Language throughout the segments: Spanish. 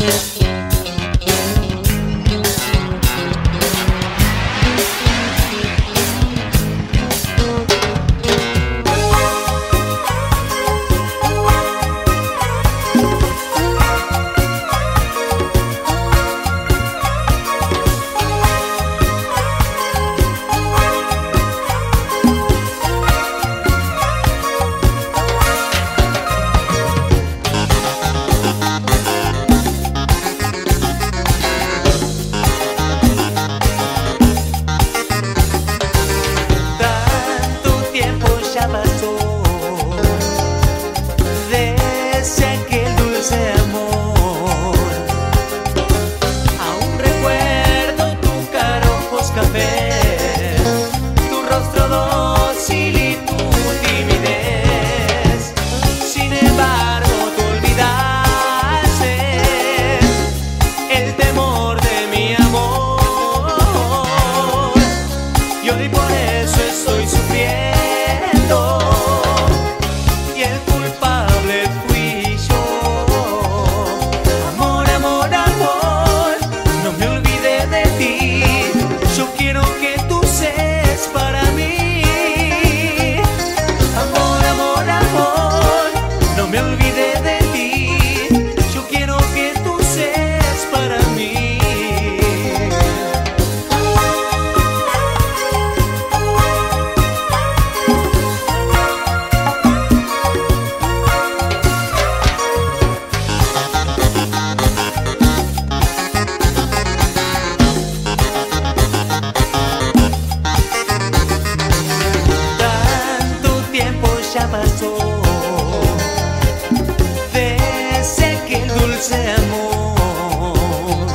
yeah. y hoy por eso estoy sufriendo. pasó. Desde que el dulce amor,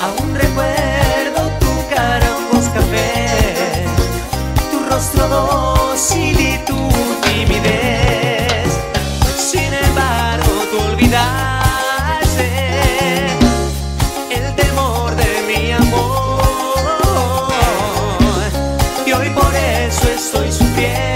aún recuerdo tu cara café, tu rostro dócil y tu timidez. Sin embargo, tú olvidaste el temor de mi amor y hoy por eso estoy sufriendo.